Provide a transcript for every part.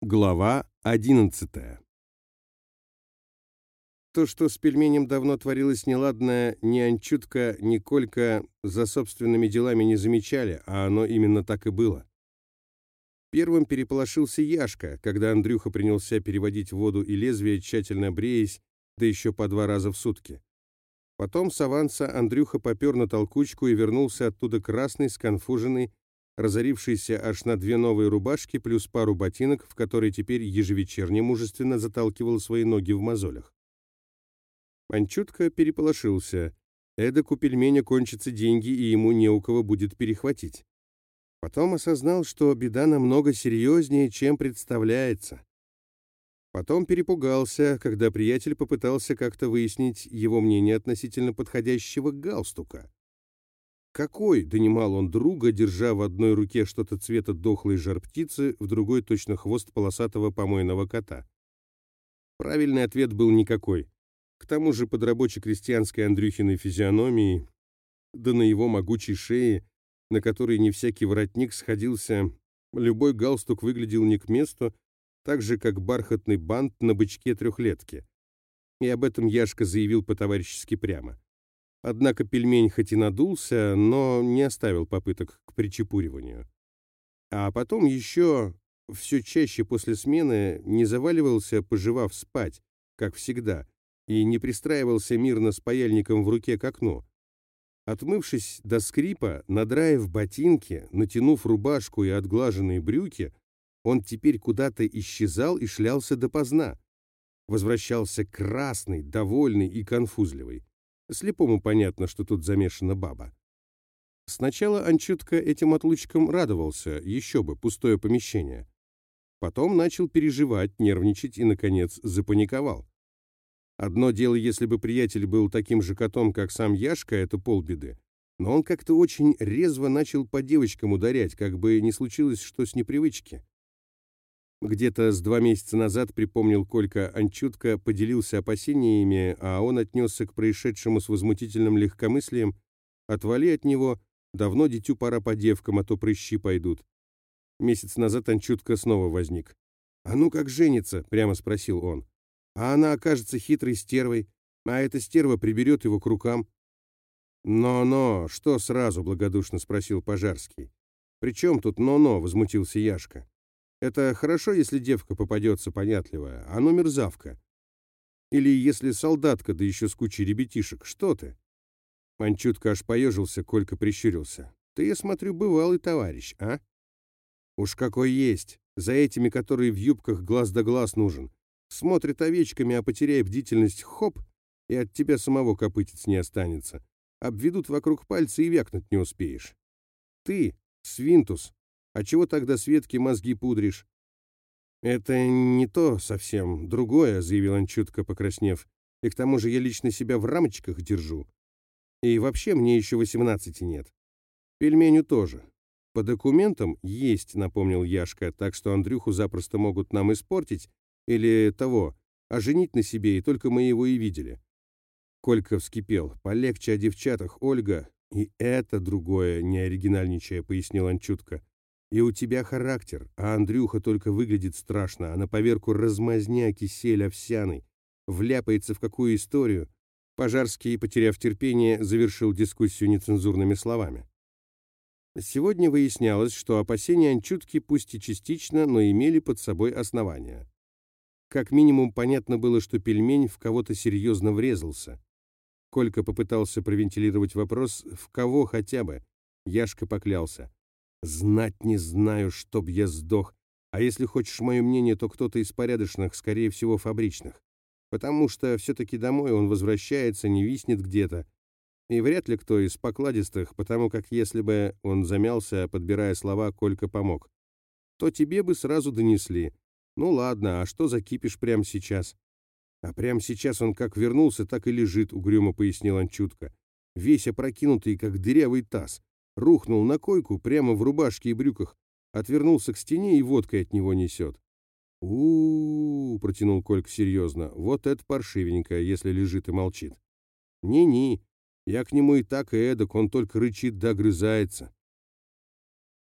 Глава 11 То, что с пельменем давно творилось неладное, ни Анчутка, ни Колька за собственными делами не замечали, а оно именно так и было. Первым переполошился Яшка, когда Андрюха принялся переводить воду и лезвие, тщательно бреясь, да еще по два раза в сутки. Потом с аванса Андрюха попер на толкучку и вернулся оттуда красный, сконфуженный, разорившийся аж на две новые рубашки плюс пару ботинок, в которые теперь ежевечерне мужественно заталкивал свои ноги в мозолях. Манчутка переполошился. Эдак у пельменя кончатся деньги, и ему не у кого будет перехватить. Потом осознал, что беда намного серьезнее, чем представляется. Потом перепугался, когда приятель попытался как-то выяснить его мнение относительно подходящего галстука. Какой, донимал он друга, держа в одной руке что-то цвета дохлой жар-птицы, в другой точно хвост полосатого помойного кота. Правильный ответ был никакой. К тому же под рабоче-крестьянской Андрюхиной физиономией, да на его могучей шее, на которой не всякий воротник сходился, любой галстук выглядел не к месту, так же, как бархатный бант на бычке трехлетки. И об этом Яшка заявил по-товарищески прямо. Однако пельмень хоть и надулся, но не оставил попыток к причепуриванию. А потом еще все чаще после смены не заваливался, пожевав спать, как всегда, и не пристраивался мирно с паяльником в руке к окну. Отмывшись до скрипа, надраив ботинки, натянув рубашку и отглаженные брюки, он теперь куда-то исчезал и шлялся допоздна. Возвращался красный, довольный и конфузливый. Слепому понятно, что тут замешана баба. Сначала Анчутка этим отлучкам радовался, еще бы, пустое помещение. Потом начал переживать, нервничать и, наконец, запаниковал. Одно дело, если бы приятель был таким же котом, как сам Яшка, это полбеды. Но он как-то очень резво начал по девочкам ударять, как бы не случилось что с непривычки. Где-то с два месяца назад, припомнил Колька Анчутка, поделился опасениями, а он отнесся к происшедшему с возмутительным легкомыслием. «Отвали от него, давно дитю пора по девкам, а то прыщи пойдут». Месяц назад Анчутка снова возник. «А ну как женится?» — прямо спросил он. «А она окажется хитрой стервой, а эта стерва приберет его к рукам». «Но-но, что сразу?» — благодушно спросил Пожарский. «При чем тут но-но?» — возмутился Яшка. Это хорошо, если девка попадется понятливая, а ну мерзавка. Или если солдатка, да еще с кучей ребятишек. Что ты? Манчутка аж поежился, Колька прищурился. Ты, я смотрю, бывалый товарищ, а? Уж какой есть. За этими, которые в юбках глаз да глаз нужен. Смотрит овечками, а потеряй бдительность, хоп, и от тебя самого копытец не останется. Обведут вокруг пальца и вякнуть не успеешь. Ты, свинтус, а чего тогда Светке мозги пудришь? Это не то совсем, другое, заявил он чутко покраснев. И к тому же я лично себя в рамочках держу. И вообще мне еще восемнадцати нет. Пельменю тоже. По документам есть, напомнил Яшка, так что Андрюху запросто могут нам испортить или того, а женить на себе, и только мы его и видели. Колька вскипел. Полегче о девчатах, Ольга. И это другое, не оригинальничая, пояснил он чутко. И у тебя характер, а Андрюха только выглядит страшно, а на поверку размазня кисель овсяный. Вляпается в какую историю. Пожарский, потеряв терпение, завершил дискуссию нецензурными словами. Сегодня выяснялось, что опасения Анчутки пусть и частично, но имели под собой основания. Как минимум понятно было, что пельмень в кого-то серьезно врезался. Колька попытался провентилировать вопрос, в кого хотя бы. Яшка поклялся. Знать не знаю, чтоб я сдох. А если хочешь мое мнение, то кто-то из порядочных, скорее всего, фабричных. Потому что все-таки домой он возвращается, не виснет где-то. И вряд ли кто из покладистых, потому как если бы он замялся, подбирая слова, Колька помог, то тебе бы сразу донесли. Ну ладно, а что закипишь прямо сейчас? А прямо сейчас он как вернулся, так и лежит, угрюмо пояснил он чутко. Весь опрокинутый, как дырявый таз рухнул на койку прямо в рубашке и брюках, отвернулся к стене и водкой от него несет. у, протянул Колька серьезно, — «вот это паршивенько, если лежит и молчит». «Не-не, я к нему и так и эдак, он только рычит да огрызается».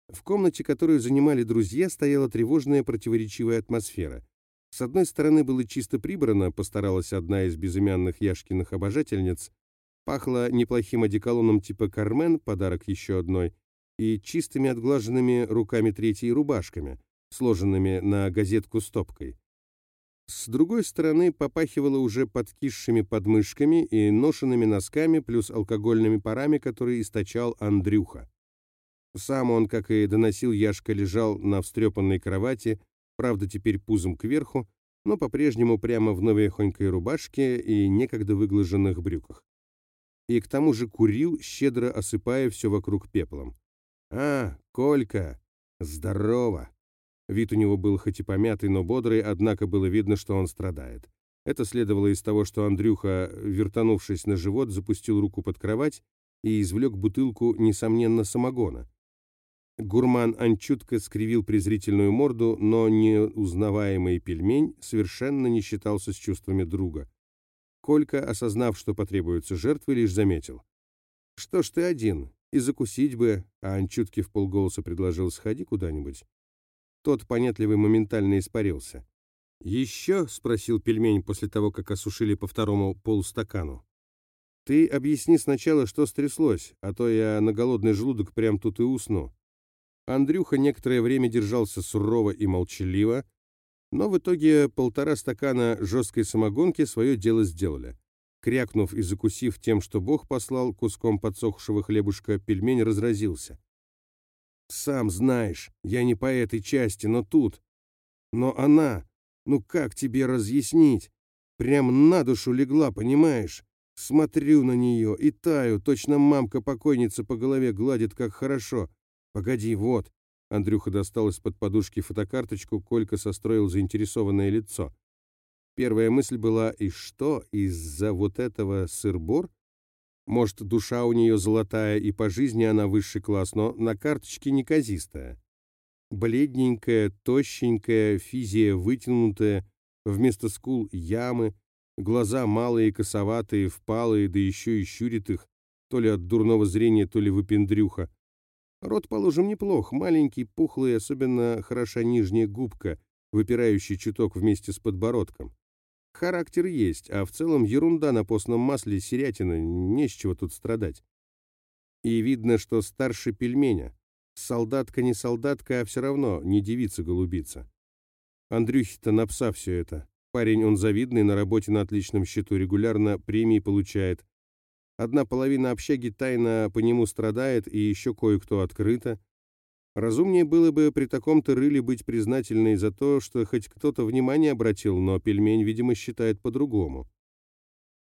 В комнате, которую занимали друзья, стояла тревожная противоречивая атмосфера. С одной стороны было чисто прибрано, постаралась одна из безымянных Яшкиных обожательниц, пахло неплохим одеколоном типа «Кармен», подарок еще одной, и чистыми отглаженными руками третьей рубашками, сложенными на газетку стопкой. С другой стороны попахивало уже подкисшими подмышками и ношенными носками, плюс алкогольными парами, которые источал Андрюха. Сам он, как и доносил Яшка, лежал на встрепанной кровати, правда, теперь пузом кверху, но по-прежнему прямо в новехонькой рубашке и некогда выглаженных брюках. И к тому же курил, щедро осыпая все вокруг пеплом. «А, Колька! Здорово!» Вид у него был хоть и помятый, но бодрый, однако было видно, что он страдает. Это следовало из того, что Андрюха, вертанувшись на живот, запустил руку под кровать и извлек бутылку, несомненно, самогона. Гурман Анчутко скривил презрительную морду, но неузнаваемый пельмень совершенно не считался с чувствами друга. Колька, осознав, что потребуются жертвы, лишь заметил. «Что ж ты один? И закусить бы!» А Анчутки в полголоса предложил «Сходи куда-нибудь». Тот понятливый моментально испарился. «Еще?» — спросил пельмень после того, как осушили по второму полстакану. «Ты объясни сначала, что стряслось, а то я на голодный желудок прям тут и усну». Андрюха некоторое время держался сурово и молчаливо, но в итоге полтора стакана жесткой самогонки свое дело сделали. Крякнув и закусив тем, что Бог послал куском подсохшего хлебушка, пельмень разразился. «Сам знаешь, я не по этой части, но тут. Но она, ну как тебе разъяснить? Прям на душу легла, понимаешь? Смотрю на нее и таю, точно мамка-покойница по голове гладит, как хорошо. «Погоди, вот». Андрюха достал из-под подушки фотокарточку, Колька состроил заинтересованное лицо. Первая мысль была, и что, из-за вот этого сыр-бор? Может, душа у нее золотая, и по жизни она высший класс, но на карточке неказистая. Бледненькая, тощенькая, физия вытянутая, вместо скул ямы, глаза малые, косоватые, впалые, да еще и щурит их, то ли от дурного зрения, то ли выпендрюха. Рот, положим, неплох, маленький, пухлый, особенно хороша нижняя губка, выпирающий чуток вместе с подбородком. Характер есть, а в целом ерунда на постном масле серятина, не с чего тут страдать. И видно, что старше пельменя. Солдатка не солдатка, а все равно не девица-голубица. Андрюхи-то на пса все это. Парень он завидный, на работе на отличном счету, регулярно премии получает. Одна половина общаги тайно по нему страдает, и еще кое-кто открыто. Разумнее было бы при таком-то рыле быть признательной за то, что хоть кто-то внимание обратил, но пельмень, видимо, считает по-другому.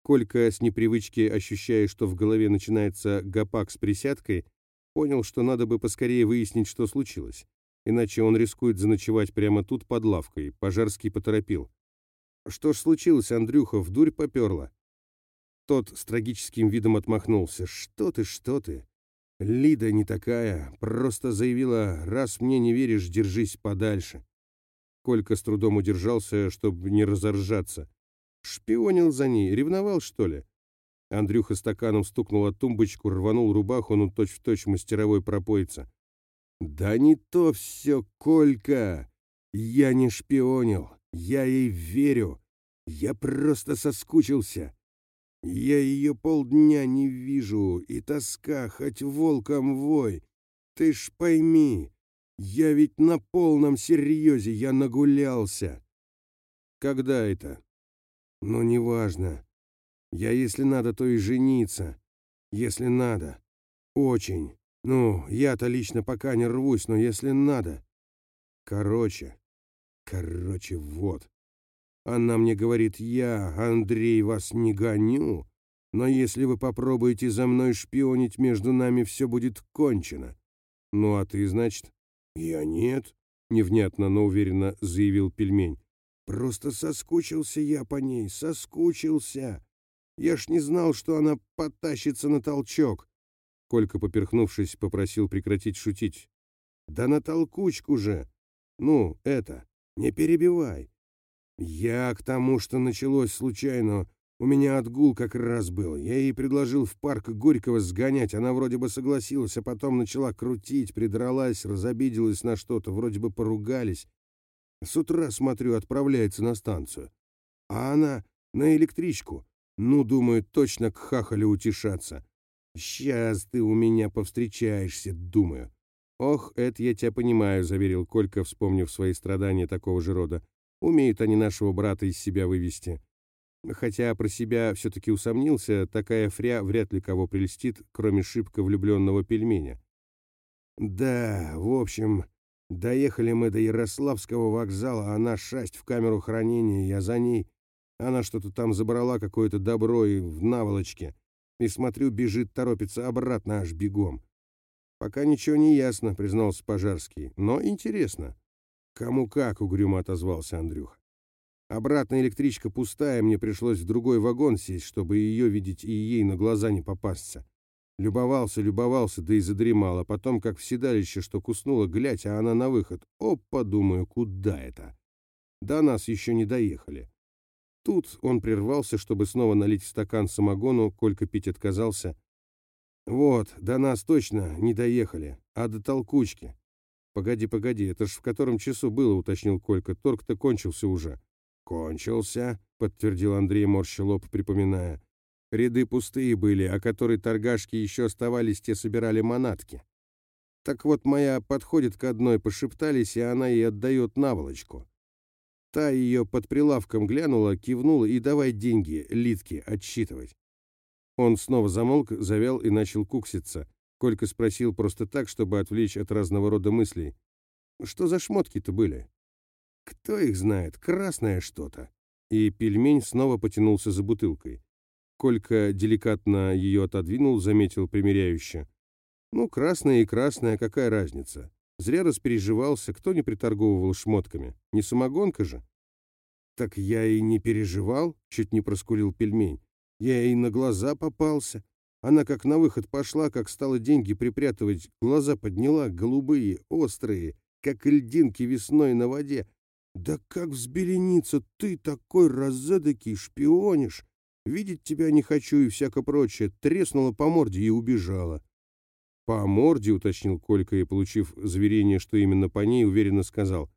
Колька, с непривычки ощущая, что в голове начинается гопак с присядкой, понял, что надо бы поскорее выяснить, что случилось. Иначе он рискует заночевать прямо тут под лавкой. Пожарский поторопил. «Что ж случилось, Андрюха, в дурь поперла?» Тот с трагическим видом отмахнулся. «Что ты, что ты? Лида не такая. Просто заявила, раз мне не веришь, держись подальше». Колька с трудом удержался, чтобы не разоржаться. Шпионил за ней, ревновал, что ли? Андрюха стаканом стукнул о тумбочку, рванул рубаху, ну точь-в-точь мастеровой пропоица. «Да не то все, Колька! Я не шпионил, я ей верю. Я просто соскучился. Я ее полдня не вижу, и тоска, хоть волком вой. Ты ж пойми, я ведь на полном серьезе, я нагулялся. Когда это? Ну, неважно. Я, если надо, то и жениться. Если надо. Очень. Ну, я-то лично пока не рвусь, но если надо. Короче. Короче, вот. Она мне говорит, я, Андрей, вас не гоню, но если вы попробуете за мной шпионить, между нами все будет кончено. Ну а ты, значит? Я нет, невнятно, но уверенно заявил пельмень. Просто соскучился я по ней, соскучился. Я ж не знал, что она потащится на толчок. Колька, поперхнувшись, попросил прекратить шутить. Да на толкучку же. Ну, это, не перебивай. Я к тому, что началось случайно, У меня отгул как раз был. Я ей предложил в парк Горького сгонять. Она вроде бы согласилась, а потом начала крутить, придралась, разобиделась на что-то, вроде бы поругались. С утра, смотрю, отправляется на станцию. А она на электричку. Ну, думаю, точно к хахалю утешаться. Сейчас ты у меня повстречаешься, думаю. Ох, это я тебя понимаю, заверил Колька, вспомнив свои страдания такого же рода. Умеют они нашего брата из себя вывести. Хотя про себя все-таки усомнился, такая фря вряд ли кого прельстит, кроме шибко влюбленного пельменя. Да, в общем, доехали мы до Ярославского вокзала, а она шасть в камеру хранения, я за ней. Она что-то там забрала, какое-то добро и в наволочке. И смотрю, бежит, торопится обратно аж бегом. Пока ничего не ясно, признался Пожарский, но интересно. Кому как, угрюмо отозвался Андрюха. Обратная электричка пустая, мне пришлось в другой вагон сесть, чтобы ее видеть и ей на глаза не попасться. Любовался, любовался, да и задремал, а потом, как в седалище, что куснуло, глядь, а она на выход. Опа, думаю, куда это? До нас еще не доехали. Тут он прервался, чтобы снова налить стакан самогону, Колька пить отказался. Вот, до нас точно не доехали, а до толкучки. Погоди, погоди, это ж в котором часу было, уточнил Колька, торг-то кончился уже. «Кончился», — подтвердил Андрей, морща лоб, припоминая. «Ряды пустые были, а которые торгашки еще оставались, те собирали манатки. Так вот, моя подходит к одной, пошептались, и она ей отдает наволочку. Та ее под прилавком глянула, кивнула и давай деньги, литки, отсчитывать. Он снова замолк, завял и начал кукситься. Колька спросил просто так, чтобы отвлечь от разного рода мыслей. «Что за шмотки-то были?» Кто их знает, красное что-то. И пельмень снова потянулся за бутылкой. Колька деликатно ее отодвинул, заметил примиряюще. Ну, красное и красное, какая разница? Зря распереживался, кто не приторговывал шмотками. Не самогонка же? Так я и не переживал, чуть не проскулил пельмень. Я ей на глаза попался. Она как на выход пошла, как стала деньги припрятывать, глаза подняла, голубые, острые, как льдинки весной на воде, «Да как взбелениться, ты такой разэдакий, шпионишь! Видеть тебя не хочу и всяко прочее!» Треснула по морде и убежала. «По морде», — уточнил Колька и, получив заверение, что именно по ней, уверенно сказал.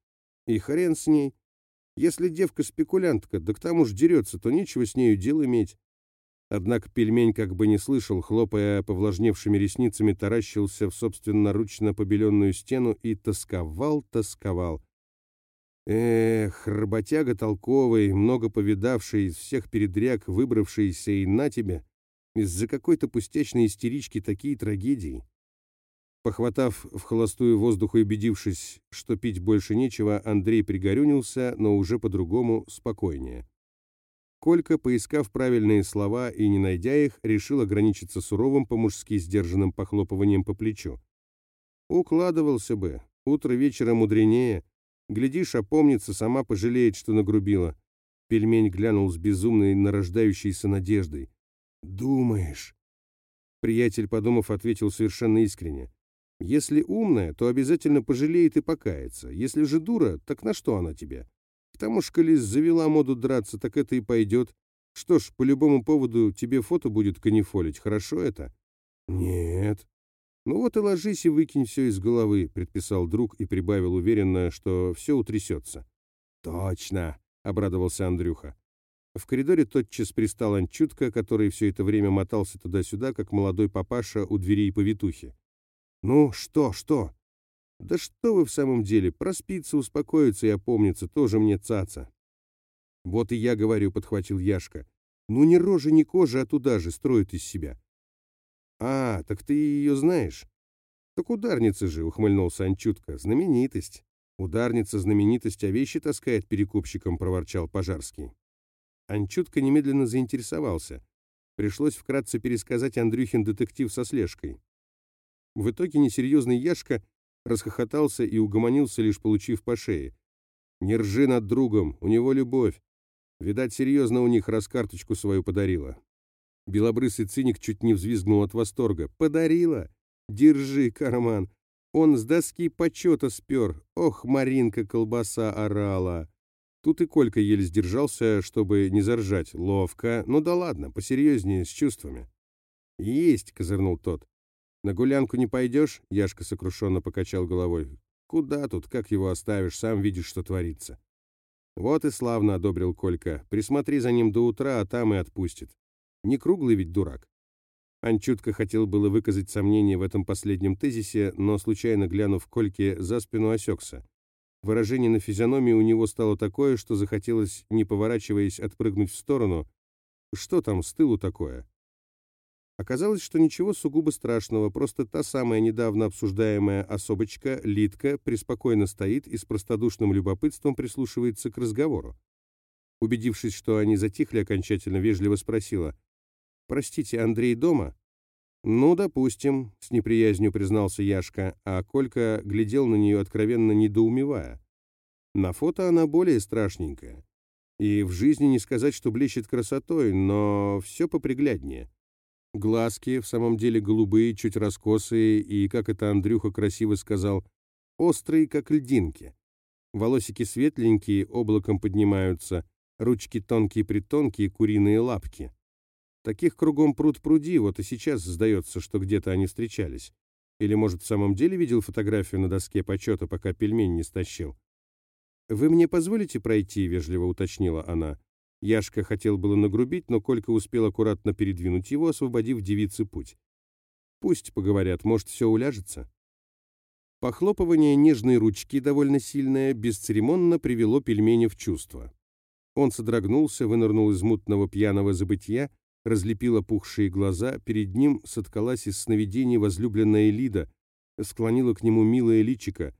«И хрен с ней. Если девка спекулянтка, да к тому же дерется, то нечего с нею дел иметь». Однако пельмень как бы не слышал, хлопая повлажневшими ресницами, таращился в собственноручно побеленную стену и тосковал, тосковал. Эх, работяга толковый, много повидавший, из всех передряг выбравшийся и на тебе, из-за какой-то пустячной истерички такие трагедии. Похватав в холостую воздух и убедившись, что пить больше нечего, Андрей пригорюнился, но уже по-другому, спокойнее. Колька, поискав правильные слова и не найдя их, решил ограничиться суровым по-мужски сдержанным похлопыванием по плечу. Укладывался бы, утро вечера мудренее, Глядишь, опомнится, сама пожалеет, что нагрубила. Пельмень глянул с безумной нарождающейся надеждой. «Думаешь?» Приятель, подумав, ответил совершенно искренне. «Если умная, то обязательно пожалеет и покается. Если же дура, так на что она тебе? К тому ж, коли завела моду драться, так это и пойдет. Что ж, по любому поводу тебе фото будет канифолить, хорошо это?» «Нет», «Ну вот и ложись и выкинь все из головы», — предписал друг и прибавил уверенно, что все утрясется. «Точно», — обрадовался Андрюха. В коридоре тотчас пристал Анчутка, который все это время мотался туда-сюда, как молодой папаша у дверей повитухи. «Ну, что, что?» «Да что вы в самом деле, проспится, успокоиться и опомниться, тоже мне цаца». «Вот и я говорю», — подхватил Яшка. «Ну, ни рожи, ни кожи, а туда же строят из себя. «А, так ты ее знаешь?» «Так ударница же», — ухмыльнулся Анчутка, — «знаменитость». «Ударница, знаменитость, а вещи таскает перекупщиком», — проворчал Пожарский. Анчутка немедленно заинтересовался. Пришлось вкратце пересказать Андрюхин детектив со слежкой. В итоге несерьезный Яшка расхохотался и угомонился, лишь получив по шее. «Не ржи над другом, у него любовь. Видать, серьезно у них раз карточку свою подарила. Белобрысый циник чуть не взвизгнул от восторга. «Подарила? Держи, карман! Он с доски почета спер. Ох, Маринка колбаса орала!» Тут и Колька еле сдержался, чтобы не заржать. Ловко. Ну да ладно, посерьезнее, с чувствами. «Есть», — козырнул тот. «На гулянку не пойдешь?» — Яшка сокрушенно покачал головой. «Куда тут? Как его оставишь? Сам видишь, что творится». «Вот и славно», — одобрил Колька. «Присмотри за ним до утра, а там и отпустит. Не круглый ведь дурак». Анчутка хотел было выказать сомнение в этом последнем тезисе, но, случайно глянув Кольке за спину, осекся. Выражение на физиономии у него стало такое, что захотелось, не поворачиваясь, отпрыгнуть в сторону. Что там с тылу такое? Оказалось, что ничего сугубо страшного, просто та самая недавно обсуждаемая особочка, Литка, преспокойно стоит и с простодушным любопытством прислушивается к разговору. Убедившись, что они затихли, окончательно вежливо спросила. «Простите, Андрей дома?» «Ну, допустим», — с неприязнью признался Яшка, а Колька глядел на нее, откровенно недоумевая. На фото она более страшненькая. И в жизни не сказать, что блещет красотой, но все попригляднее. Глазки в самом деле голубые, чуть раскосые и, как это Андрюха красиво сказал, острые, как льдинки. Волосики светленькие, облаком поднимаются, ручки тонкие-притонкие, куриные лапки. Таких кругом пруд пруди, вот и сейчас сдается, что где-то они встречались. Или, может, в самом деле видел фотографию на доске почета, пока пельмень не стащил? «Вы мне позволите пройти?» — вежливо уточнила она. Яшка хотел было нагрубить, но Колька успел аккуратно передвинуть его, освободив девице путь. «Пусть поговорят, может, все уляжется». Похлопывание нежной ручки, довольно сильное, бесцеремонно привело пельменя в чувство. Он содрогнулся, вынырнул из мутного пьяного забытья, разлепил опухшие глаза, перед ним соткалась из сновидений возлюбленная Лида, склонила к нему милое личико,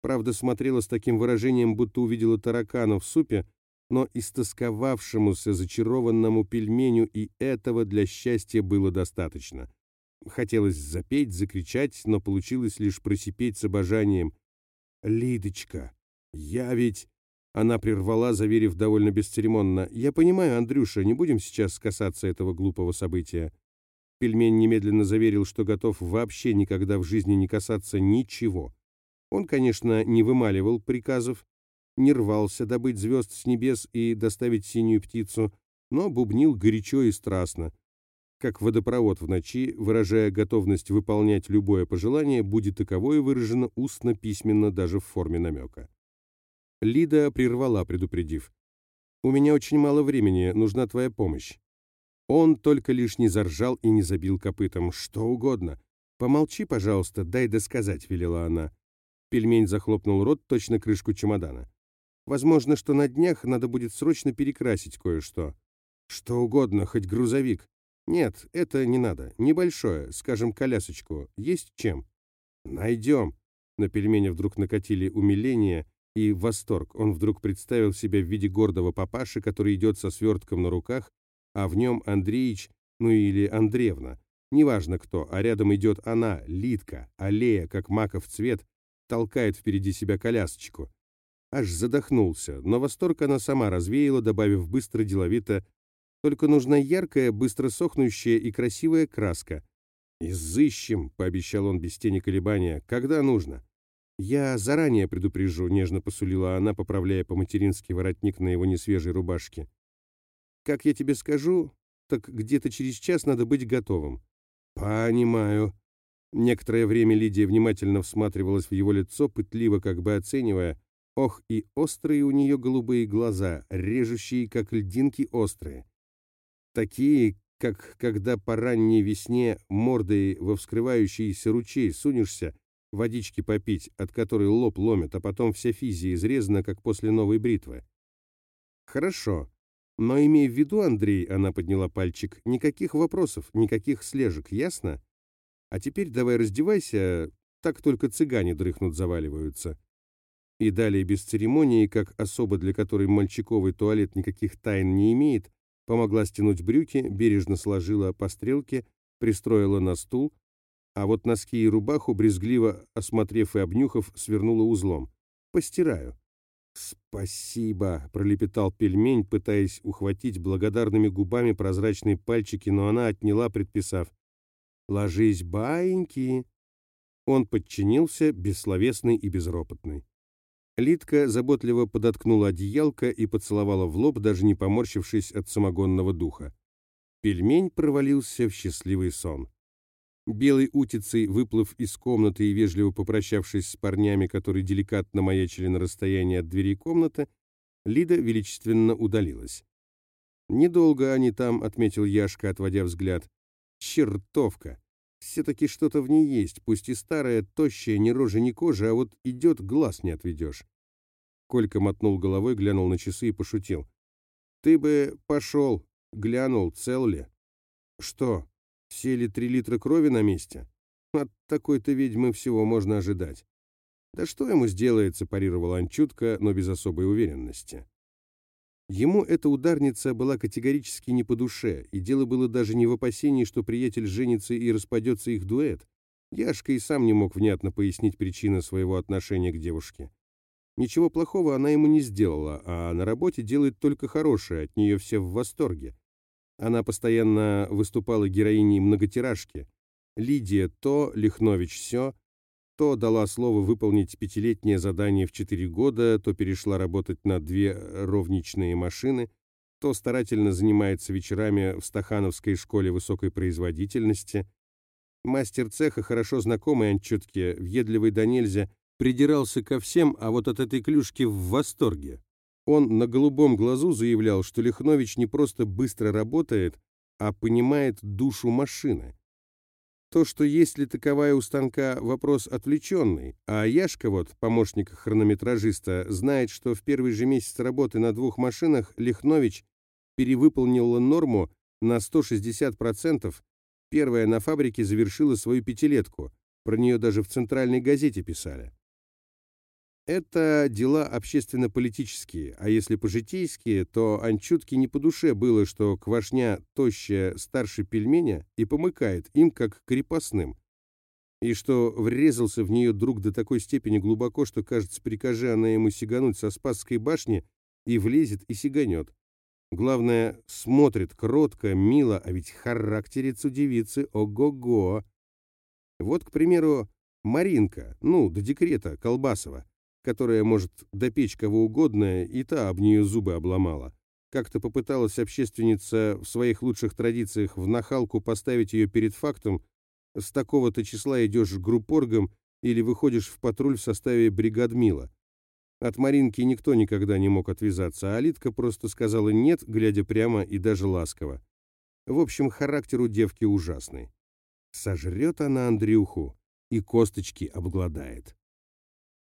правда, смотрела с таким выражением, будто увидела таракана в супе, но истосковавшемуся зачарованному пельменю и этого для счастья было достаточно. Хотелось запеть, закричать, но получилось лишь просипеть с обожанием. «Лидочка, я ведь...» Она прервала, заверив довольно бесцеремонно. «Я понимаю, Андрюша, не будем сейчас касаться этого глупого события». Пельмень немедленно заверил, что готов вообще никогда в жизни не касаться ничего. Он, конечно, не вымаливал приказов, не рвался добыть звезд с небес и доставить синюю птицу, но бубнил горячо и страстно, как водопровод в ночи, выражая готовность выполнять любое пожелание, будет таковое выражено устно-письменно даже в форме намека. Лида прервала, предупредив. «У меня очень мало времени, нужна твоя помощь». Он только лишь не заржал и не забил копытом. «Что угодно. Помолчи, пожалуйста, дай досказать», — велела она. Пельмень захлопнул рот, точно крышку чемодана. Возможно, что на днях надо будет срочно перекрасить кое-что. Что угодно, хоть грузовик. Нет, это не надо. Небольшое, скажем, колясочку. Есть чем? Найдем. На пельменя вдруг накатили умиление и восторг. Он вдруг представил себя в виде гордого папаши, который идет со свертком на руках, а в нем Андреич, ну или Андреевна. Неважно кто, а рядом идет она, Литка, аллея, как маков цвет, толкает впереди себя колясочку. Аж задохнулся, но восторг она сама развеяла, добавив быстро деловито «Только нужна яркая, быстро сохнущая и красивая краска». «Изыщем», — пообещал он без тени колебания, — «когда нужно». «Я заранее предупрежу», — нежно посулила она, поправляя по-матерински воротник на его несвежей рубашке. «Как я тебе скажу, так где-то через час надо быть готовым». «Понимаю». Некоторое время Лидия внимательно всматривалась в его лицо, пытливо как бы оценивая, Ох, и острые у нее голубые глаза, режущие, как льдинки острые. Такие, как когда по ранней весне мордой во вскрывающийся ручей сунешься, водички попить, от которой лоб ломит, а потом вся физия изрезана, как после новой бритвы. Хорошо. Но имей в виду, Андрей, она подняла пальчик, никаких вопросов, никаких слежек, ясно? А теперь давай раздевайся, так только цыгане дрыхнут заваливаются. И далее без церемонии, как особа, для которой мальчиковый туалет никаких тайн не имеет, помогла стянуть брюки, бережно сложила по стрелке, пристроила на стул, а вот носки и рубаху, брезгливо осмотрев и обнюхав, свернула узлом. «Постираю». «Спасибо», — пролепетал пельмень, пытаясь ухватить благодарными губами прозрачные пальчики, но она отняла, предписав. «Ложись, баиньки». Он подчинился, бессловесный и безропотный. Лидка заботливо подоткнула одеялко и поцеловала в лоб, даже не поморщившись от самогонного духа. Пельмень провалился в счастливый сон. Белой утицей, выплыв из комнаты и вежливо попрощавшись с парнями, которые деликатно маячили на расстоянии от двери комнаты, Лида величественно удалилась. «Недолго они там», — отметил Яшка, отводя взгляд. «Чертовка! Все-таки что-то в ней есть, пусть и старая, тощая, ни рожи, ни кожи, а вот идет, глаз не отведешь». Колька мотнул головой, глянул на часы и пошутил. «Ты бы пошел, глянул, цел ли?» «Что, все ли три литра крови на месте? От такой-то ведьмы всего можно ожидать». «Да что ему сделается?» – парировал Анчутка, но без особой уверенности. Ему эта ударница была категорически не по душе, и дело было даже не в опасении, что приятель женится и распадется их дуэт. Яшка и сам не мог внятно пояснить причины своего отношения к девушке. Ничего плохого она ему не сделала, а на работе делает только хорошее, от нее все в восторге. Она постоянно выступала героиней многотиражки. Лидия то, Лихнович все, то дала слово выполнить пятилетнее задание в четыре года, то перешла работать на две ровничные машины, то старательно занимается вечерами в Стахановской школе высокой производительности. Мастер цеха, хорошо знакомый Анчутке, въедливый до нельзя, придирался ко всем, а вот от этой клюшки в восторге. Он на голубом глазу заявлял, что Лихнович не просто быстро работает, а понимает душу машины. То, что есть ли таковая у станка, вопрос отвлеченный, а Яшка вот, помощник хронометражиста, знает, что в первый же месяц работы на двух машинах Лихнович перевыполнил норму на 160%, первая на фабрике завершила свою пятилетку, про нее даже в центральной газете писали. Это дела общественно-политические, а если по-житейские, то Анчутке не по душе было, что квашня тощая старше пельменя и помыкает им, как крепостным, и что врезался в нее друг до такой степени глубоко, что, кажется, прикажи она ему сигануть со Спасской башни, и влезет и сиганет. Главное, смотрит кротко, мило, а ведь характерец у девицы ого-го. Вот, к примеру, Маринка, ну, до декрета, Колбасова которая может допечь кого угодно, и та об нее зубы обломала. Как-то попыталась общественница в своих лучших традициях в нахалку поставить ее перед фактом, с такого-то числа идешь группоргом или выходишь в патруль в составе бригадмила. От Маринки никто никогда не мог отвязаться, а Алитка просто сказала «нет», глядя прямо и даже ласково. В общем, характер у девки ужасный. Сожрет она Андрюху и косточки обгладает.